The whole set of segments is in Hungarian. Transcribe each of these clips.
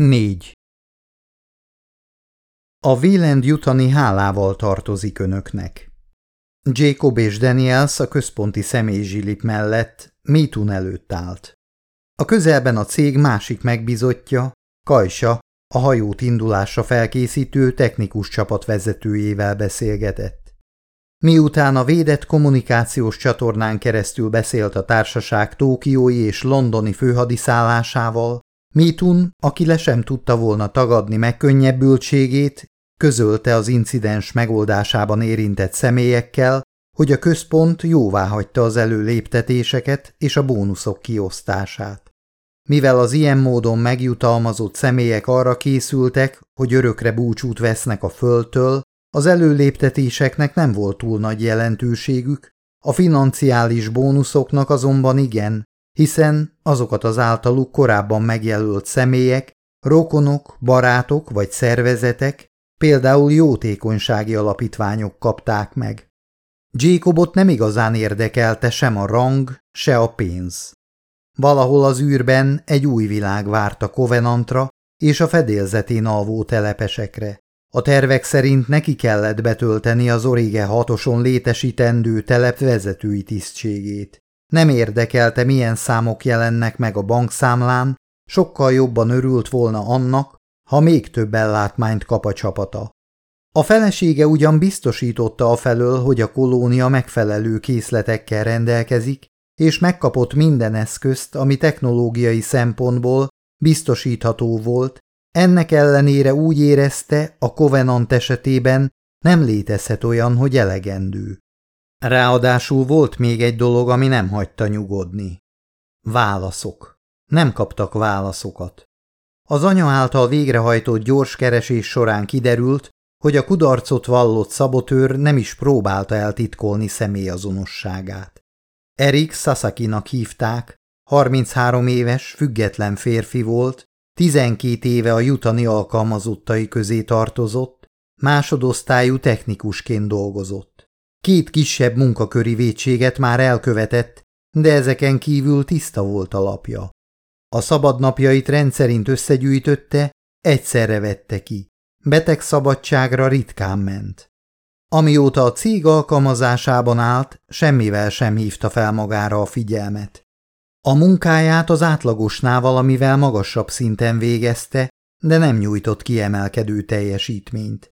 4. A Wieland jutani hálával tartozik önöknek. Jacob és Daniels a központi személyzsilip mellett Métun előtt állt. A közelben a cég másik megbizotja, Kajsa, a hajót indulásra felkészítő technikus csapat vezetőjével beszélgetett. Miután a védett kommunikációs csatornán keresztül beszélt a társaság Tókiói és londoni főhadiszállásával, Mitun, aki le sem tudta volna tagadni megkönnyebbültségét, közölte az incidens megoldásában érintett személyekkel, hogy a központ jóvá hagyta az előléptetéseket és a bónuszok kiosztását. Mivel az ilyen módon megjutalmazott személyek arra készültek, hogy örökre búcsút vesznek a földtől, az előléptetéseknek nem volt túl nagy jelentőségük, a financiális bónuszoknak azonban igen, hiszen azokat az általuk korábban megjelölt személyek, rokonok, barátok vagy szervezetek, például jótékonysági alapítványok kapták meg. Jacobot nem igazán érdekelte sem a rang, se a pénz. Valahol az űrben egy új világ várta Covenantra és a fedélzetén alvó telepesekre. A tervek szerint neki kellett betölteni az Orige hatoson létesítendő telep vezetői tisztségét. Nem érdekelte, milyen számok jelennek meg a bankszámlán, sokkal jobban örült volna annak, ha még több ellátmányt kap a csapata. A felesége ugyan biztosította a felől, hogy a kolónia megfelelő készletekkel rendelkezik, és megkapott minden eszközt, ami technológiai szempontból biztosítható volt, ennek ellenére úgy érezte, a Covenant esetében nem létezhet olyan, hogy elegendő. Ráadásul volt még egy dolog, ami nem hagyta nyugodni. Válaszok. Nem kaptak válaszokat. Az anya által végrehajtott gyors keresés során kiderült, hogy a kudarcot vallott szabotőr nem is próbálta eltitkolni személyazonosságát. Erik Sasakinak hívták, 33 éves, független férfi volt, 12 éve a jutani alkalmazottai közé tartozott, másodosztályú technikusként dolgozott. Két kisebb munkaköri vétséget már elkövetett, de ezeken kívül tiszta volt a lapja. A szabadnapjait rendszerint összegyűjtötte, egyszerre vette ki. Beteg szabadságra ritkán ment. Amióta a cég alkalmazásában állt, semmivel sem hívta fel magára a figyelmet. A munkáját az átlagosnál valamivel magasabb szinten végezte, de nem nyújtott kiemelkedő teljesítményt.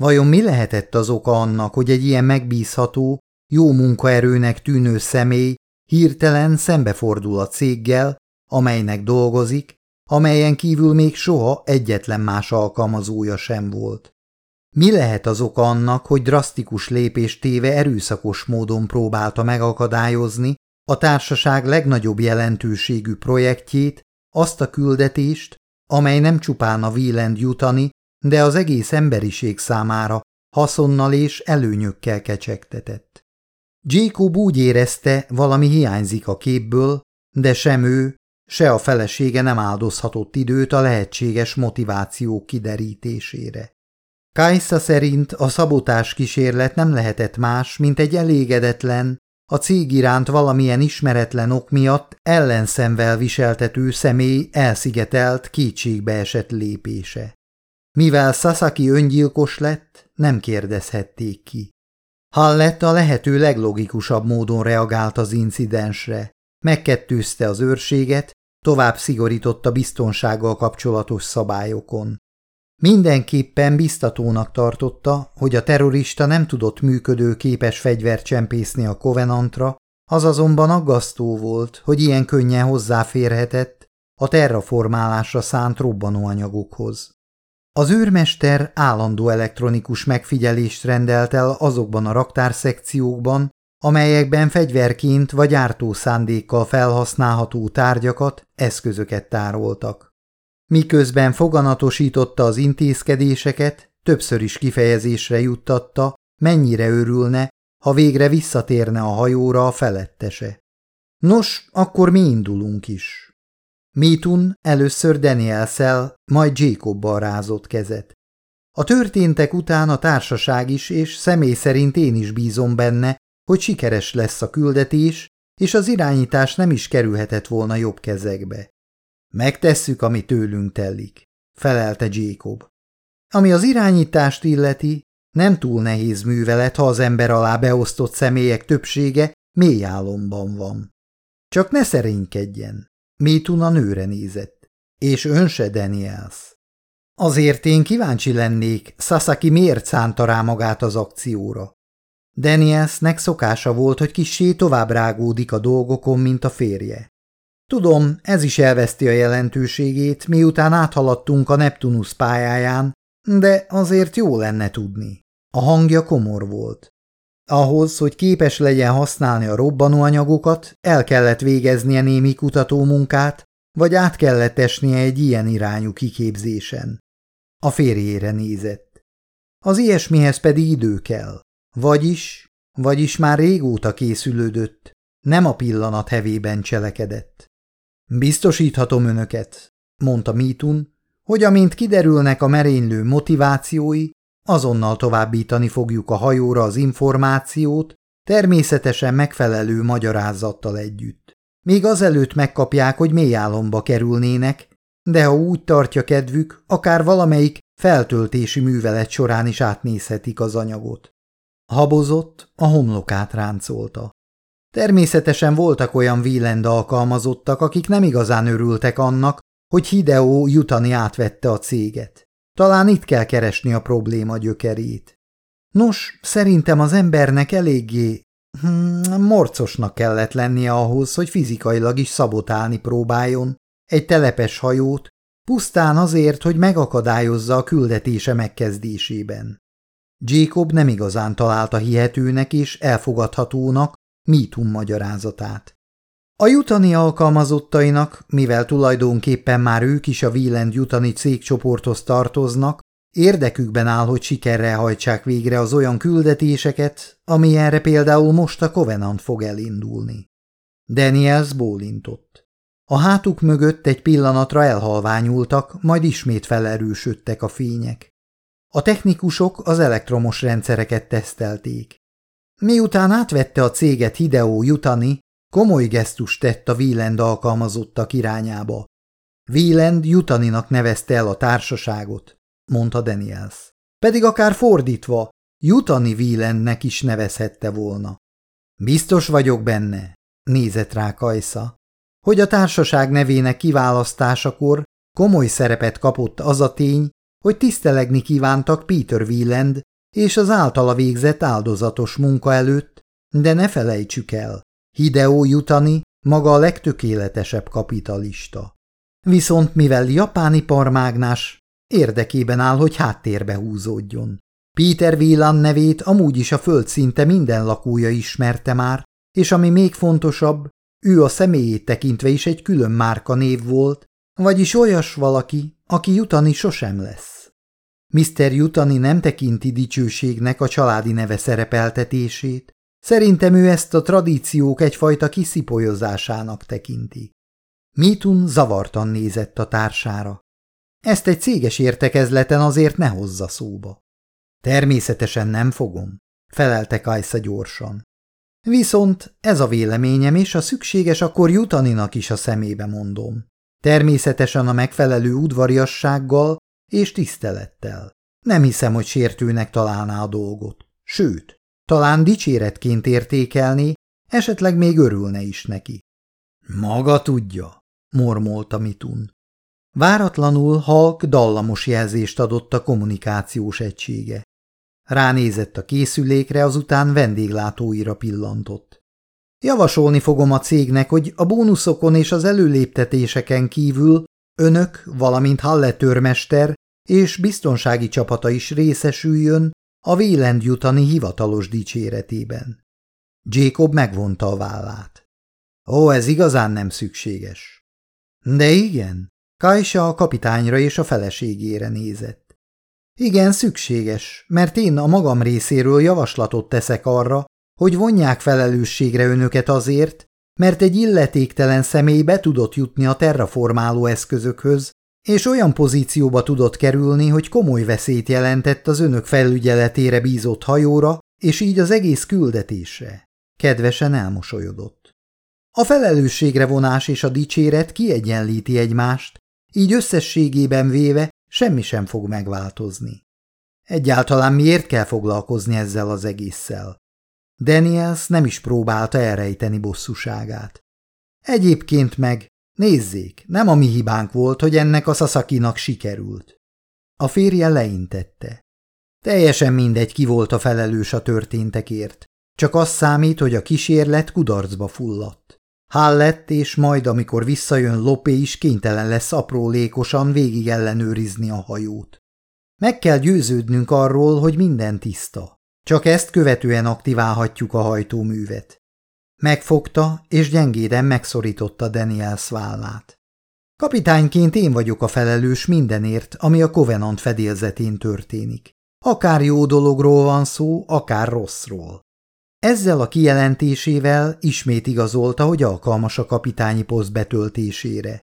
Vajon mi lehetett az oka annak, hogy egy ilyen megbízható, jó munkaerőnek tűnő személy hirtelen szembefordul a céggel, amelynek dolgozik, amelyen kívül még soha egyetlen más alkalmazója sem volt. Mi lehet az oka annak, hogy drasztikus lépést téve erőszakos módon próbálta megakadályozni a társaság legnagyobb jelentőségű projektjét, azt a küldetést, amely nem csupán a Wieland jutani, de az egész emberiség számára haszonnal és előnyökkel kecsegtetett. Jacob úgy érezte, valami hiányzik a képből, de sem ő, se a felesége nem áldozhatott időt a lehetséges motiváció kiderítésére. Kajsa szerint a szabotás kísérlet nem lehetett más, mint egy elégedetlen, a cég iránt valamilyen ismeretlen ok miatt ellenszemvel viseltető személy elszigetelt, kétségbeesett lépése. Mivel Sasaki öngyilkos lett, nem kérdezhették ki. Hallett a lehető leglogikusabb módon reagált az incidensre, megkettőzte az őrséget, tovább szigorított a biztonsággal kapcsolatos szabályokon. Mindenképpen biztatónak tartotta, hogy a terrorista nem tudott működő képes fegyvert csempészni a Covenantra, az azonban aggasztó volt, hogy ilyen könnyen hozzáférhetett a terraformálásra szánt robbanóanyagokhoz. Az őrmester állandó elektronikus megfigyelést rendelt el azokban a raktárszekciókban, amelyekben fegyverként vagy ártó szándékkal felhasználható tárgyakat, eszközöket tároltak. Miközben foganatosította az intézkedéseket, többször is kifejezésre juttatta, mennyire örülne, ha végre visszatérne a hajóra a felettese. Nos, akkor mi indulunk is. Mitun először Danielszel, majd Jacobbal rázott kezet. A történtek után a társaság is, és személy szerint én is bízom benne, hogy sikeres lesz a küldetés, és az irányítás nem is kerülhetett volna jobb kezekbe. Megtesszük, ami tőlünk telik. felelte Jacob. Ami az irányítást illeti, nem túl nehéz művelet, ha az ember alá beosztott személyek többsége mély álomban van. Csak ne szerénykedjen. Métun a nőre nézett. És ön se, Daniels. Azért én kíváncsi lennék, Sasaki miért szánta rá magát az akcióra. Danielsnek szokása volt, hogy kissé tovább rágódik a dolgokon, mint a férje. Tudom, ez is elveszti a jelentőségét, miután áthaladtunk a Neptunus pályáján, de azért jó lenne tudni. A hangja komor volt. Ahhoz, hogy képes legyen használni a robbanóanyagokat, el kellett végeznie némi kutatómunkát, vagy át kellett esnie egy ilyen irányú kiképzésen. A férjére nézett. Az ilyesmihez pedig idő kell. Vagyis, vagyis már régóta készülődött, nem a pillanat hevében cselekedett. Biztosíthatom önöket, mondta Mítun, hogy amint kiderülnek a merénylő motivációi, azonnal továbbítani fogjuk a hajóra az információt, természetesen megfelelő magyarázattal együtt. Még azelőtt megkapják, hogy mély álomba kerülnének, de ha úgy tartja kedvük, akár valamelyik feltöltési művelet során is átnézhetik az anyagot. Habozott, a homlokát ráncolta. Természetesen voltak olyan Wieland alkalmazottak, akik nem igazán örültek annak, hogy Hideo jutani átvette a céget. Talán itt kell keresni a probléma gyökerét. Nos, szerintem az embernek eléggé hmm, morcosnak kellett lennie ahhoz, hogy fizikailag is szabotálni próbáljon egy telepes hajót, pusztán azért, hogy megakadályozza a küldetése megkezdésében. Jacob nem igazán találta hihetőnek és elfogadhatónak mítum magyarázatát. A jutani alkalmazottainak, mivel tulajdonképpen már ők is a Wieland jutani cégcsoporthoz tartoznak, érdekükben áll, hogy sikerrel hajtsák végre az olyan küldetéseket, amilyenre például most a Covenant fog elindulni. Daniels bólintott. A hátuk mögött egy pillanatra elhalványultak, majd ismét felerősödtek a fények. A technikusok az elektromos rendszereket tesztelték. Miután átvette a céget Hideo Jutani, komoly gesztust tett a Wieland alkalmazottak irányába. Wieland Jutaninak nevezte el a társaságot, mondta Daniels. Pedig akár fordítva, Jutani Wielandnek is nevezhette volna. Biztos vagyok benne, nézett rá Kajsza, hogy a társaság nevének kiválasztásakor komoly szerepet kapott az a tény, hogy tisztelegni kívántak Peter Wieland és az általa végzett áldozatos munka előtt, de ne felejtsük el, Hideo Jutani maga a legtökéletesebb kapitalista. Viszont mivel japáni parmágnás, érdekében áll, hogy háttérbe húzódjon. Peter Wieland nevét amúgy is a föld szinte minden lakója ismerte már, és ami még fontosabb, ő a személyét tekintve is egy külön márka név volt, vagyis olyas valaki, aki jutani sosem lesz. Mr. Jutani nem tekinti dicsőségnek a családi neve szerepeltetését, szerintem ő ezt a tradíciók egyfajta kiszipolyozásának tekinti. Mitun zavartan nézett a társára. Ezt egy céges értekezleten azért ne hozza szóba. Természetesen nem fogom, felelte Kajsza gyorsan. Viszont ez a véleményem, és a szükséges akkor jutaninak is a szemébe mondom. Természetesen a megfelelő udvariassággal és tisztelettel. Nem hiszem, hogy sértőnek találná a dolgot. Sőt, talán dicséretként értékelni, esetleg még örülne is neki. Maga tudja, mormolta Mitun. Váratlanul halk dallamos jelzést adott a kommunikációs egysége. Ránézett a készülékre, azután vendéglátóira pillantott. Javasolni fogom a cégnek, hogy a bónuszokon és az előléptetéseken kívül Önök, valamint Halletőrmester és biztonsági csapata is részesüljön a Vélend jutani hivatalos dicséretében. Jacob megvonta a vállát. Ó, ez igazán nem szükséges. De igen, Kajsa a kapitányra és a feleségére nézett. Igen, szükséges, mert én a magam részéről javaslatot teszek arra, hogy vonják felelősségre önöket azért, mert egy illetéktelen személy be tudott jutni a terraformáló eszközökhöz, és olyan pozícióba tudott kerülni, hogy komoly veszélyt jelentett az önök felügyeletére bízott hajóra, és így az egész küldetésre. Kedvesen elmosolyodott. A felelősségre vonás és a dicséret kiegyenlíti egymást, így összességében véve semmi sem fog megváltozni. Egyáltalán miért kell foglalkozni ezzel az egésszel? Daniels nem is próbálta elrejteni bosszúságát. Egyébként meg, nézzék, nem a mi hibánk volt, hogy ennek a Sasakinak sikerült. A férje leintette. Teljesen mindegy, ki volt a felelős a történtekért. Csak az számít, hogy a kísérlet kudarcba fulladt. Hallett, és majd, amikor visszajön Lopé is kénytelen lesz aprólékosan végig ellenőrizni a hajót. Meg kell győződnünk arról, hogy minden tiszta. Csak ezt követően aktiválhatjuk a hajtóművet. Megfogta, és gyengéden megszorította Daniels vállát. Kapitányként én vagyok a felelős mindenért, ami a Covenant fedélzetén történik. Akár jó dologról van szó, akár rosszról. Ezzel a kijelentésével ismét igazolta, hogy alkalmas a kapitányi poszt betöltésére.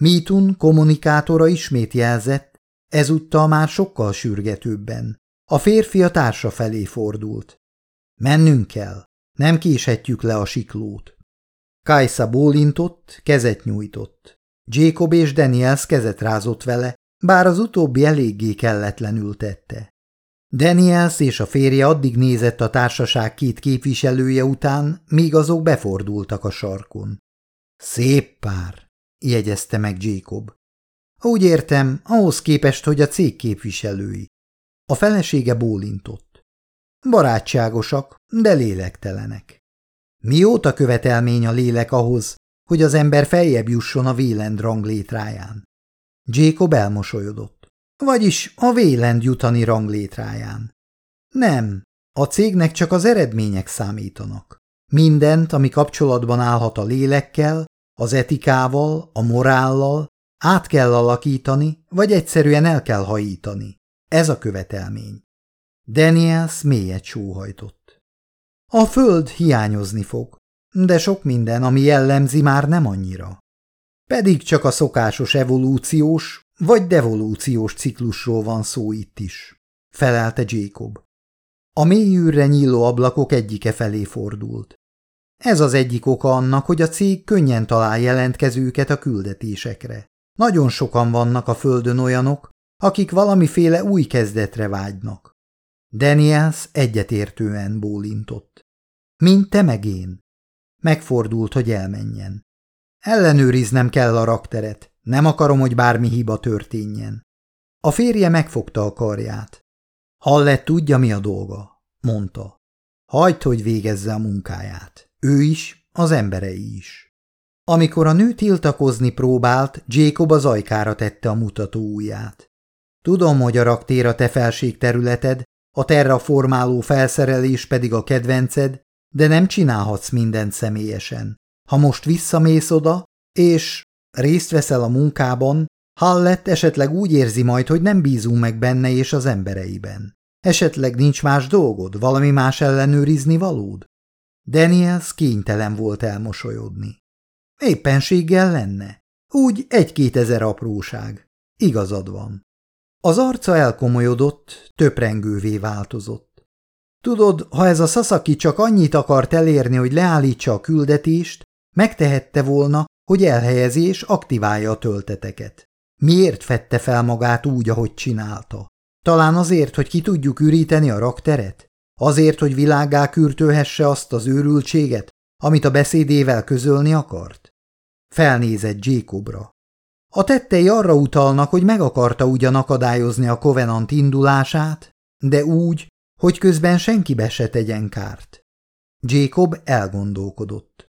Mitun kommunikátora ismét jelzett, ezúttal már sokkal sürgetőbben. A férfi a társa felé fordult. Mennünk kell, nem késhetjük le a siklót. Kajsa bólintott, kezet nyújtott. Jacob és Daniels kezet rázott vele, bár az utóbbi eléggé kelletlenül tette. Daniels és a férje addig nézett a társaság két képviselője után, míg azok befordultak a sarkon. Szép pár, jegyezte meg Jacob. Úgy értem, ahhoz képest, hogy a cég képviselői. A felesége bólintott. Barátságosak, de lélektelenek. Mióta követelmény a lélek ahhoz, hogy az ember feljebb jusson a Vélend ranglétráján? Jacob elmosolyodott. Vagyis a Vélend jutani ranglétráján. Nem, a cégnek csak az eredmények számítanak. Mindent, ami kapcsolatban állhat a lélekkel, az etikával, a morállal, át kell alakítani, vagy egyszerűen el kell hajítani. Ez a követelmény. Daniels mélyet sóhajtott. A föld hiányozni fog, de sok minden, ami jellemzi, már nem annyira. Pedig csak a szokásos evolúciós vagy devolúciós ciklusról van szó itt is, felelte Jacob. A mély űrre nyíló ablakok egyike felé fordult. Ez az egyik oka annak, hogy a cég könnyen talál jelentkezőket a küldetésekre. Nagyon sokan vannak a földön olyanok, akik valamiféle új kezdetre vágynak. Daniels egyetértően bólintott. Mint te meg én. Megfordult, hogy elmenjen. Ellenőriznem kell a rakteret, nem akarom, hogy bármi hiba történjen. A férje megfogta a karját. Hallett tudja, mi a dolga, mondta. Hagyd, hogy végezze a munkáját. Ő is, az emberei is. Amikor a nő tiltakozni próbált, Jacob az ajkára tette a mutató ujját. Tudom, hogy a raktér a te felségterületed, a terraformáló felszerelés pedig a kedvenced, de nem csinálhatsz mindent személyesen. Ha most visszamész oda, és részt veszel a munkában, Hallett esetleg úgy érzi majd, hogy nem bízunk meg benne és az embereiben. Esetleg nincs más dolgod, valami más ellenőrizni valód? Daniels kénytelen volt elmosolyodni. Éppenséggel lenne. Úgy egy-két ezer apróság. Igazad van. Az arca elkomolyodott, töprengővé változott. Tudod, ha ez a szaszaki csak annyit akart elérni, hogy leállítsa a küldetést, megtehette volna, hogy elhelyezi és aktiválja a tölteteket. Miért fette fel magát úgy, ahogy csinálta? Talán azért, hogy ki tudjuk üríteni a rakteret? Azért, hogy világá kürtőhesse azt az őrültséget, amit a beszédével közölni akart? Felnézett Jacobra. A tettei arra utalnak, hogy meg akarta ugyan akadályozni a Covenant indulását, de úgy, hogy közben senkibe se tegyen kárt. Jacob elgondolkodott.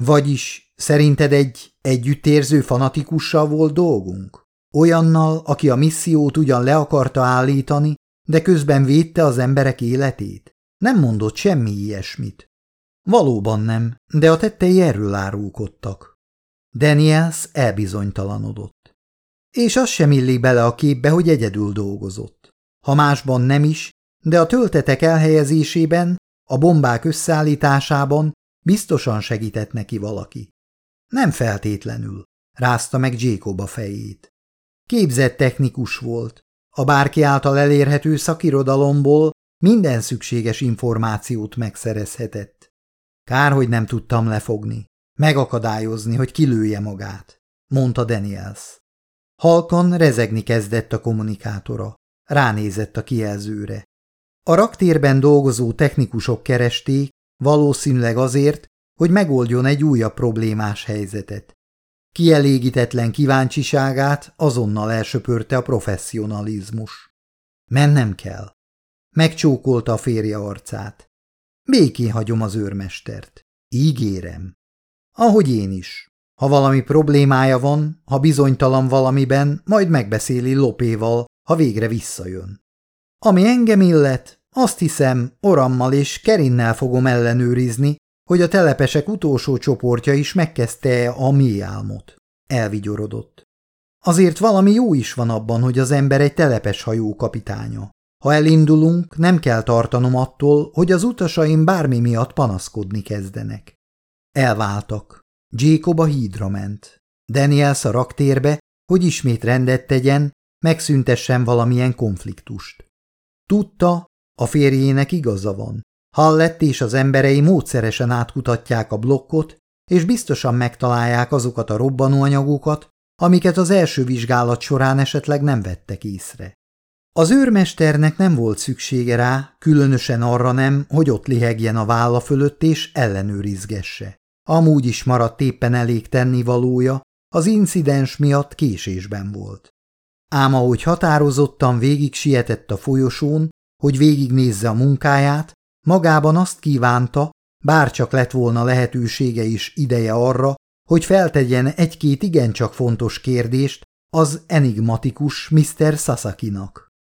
Vagyis szerinted egy együttérző fanatikussal volt dolgunk? Olyannal, aki a missziót ugyan le akarta állítani, de közben védte az emberek életét? Nem mondott semmi ilyesmit. Valóban nem, de a tettei erről árulkodtak. Daniels elbizonytalanodott. És az sem illik bele a képbe, hogy egyedül dolgozott. Ha másban nem is, de a töltetek elhelyezésében, a bombák összeállításában biztosan segített neki valaki. Nem feltétlenül, rázta meg Jacob a fejét. Képzett technikus volt, a bárki által elérhető szakirodalomból minden szükséges információt megszerezhetett. Kár, hogy nem tudtam lefogni. Megakadályozni, hogy kilője magát, mondta Daniels. Halkan rezegni kezdett a kommunikátora. Ránézett a kijelzőre. A raktérben dolgozó technikusok keresték, valószínűleg azért, hogy megoldjon egy újabb problémás helyzetet. Kielégítetlen kíváncsiságát azonnal elsöpörte a professzionalizmus. Mennem kell. Megcsókolta a férje arcát. Békén hagyom az őrmestert. Ígérem. Ahogy én is. Ha valami problémája van, ha bizonytalan valamiben, majd megbeszéli Lopéval, ha végre visszajön. Ami engem illet, azt hiszem, Orammal és Kerinnel fogom ellenőrizni, hogy a telepesek utolsó csoportja is megkezdte a mély álmot. Elvigyorodott. Azért valami jó is van abban, hogy az ember egy telepes hajó kapitánya. Ha elindulunk, nem kell tartanom attól, hogy az utasaim bármi miatt panaszkodni kezdenek. Elváltak. Jacob a hídra ment. Daniels a raktérbe, hogy ismét rendet tegyen, megszüntessen valamilyen konfliktust. Tudta, a férjének igaza van. Hallett és az emberei módszeresen átkutatják a blokkot, és biztosan megtalálják azokat a robbanóanyagokat, amiket az első vizsgálat során esetleg nem vettek észre. Az őrmesternek nem volt szüksége rá, különösen arra nem, hogy ott lihegjen a válla fölött és ellenőrizgesse. Amúgy is maradt éppen elég tennivalója, az incidens miatt késésben volt. Ám ahogy határozottan végig sietett a folyosón, hogy végignézze a munkáját, magában azt kívánta, bárcsak lett volna lehetősége is ideje arra, hogy feltegyen egy-két igencsak fontos kérdést az enigmatikus Mr. Sasakinak.